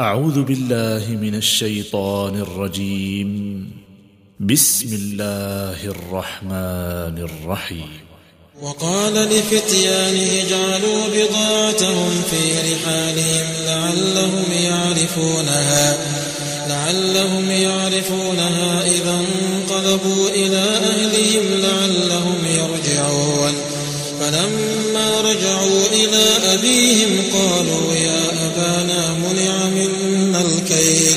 أعوذ بالله من الشيطان الرجيم. بسم الله الرحمن الرحيم. وقال لفتيانه جعلوا بضاعتهم في رحالهم لعلهم يعرفونها لعلهم يعرفونها إذا انقلبوا إلى أهلهم لعلهم يرجعون. فلما رجعوا إلى أبيهم قالوا يا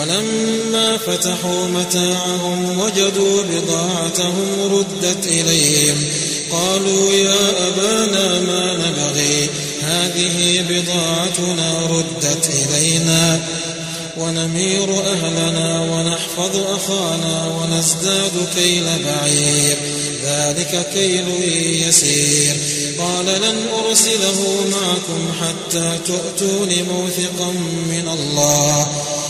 ولما فتحوا متاعهم وجدوا بضاعتهم ردت إليهم. قالوا يا أبانا ما نبغي؟ هذه بضاعتنا ردت إلينا. ونمير أهلنا ونحفظ أخانا ونزداد كيل بعير. ذلك كيل يسير. قال لن أرسله معكم حتى تؤتون موثقا من الله.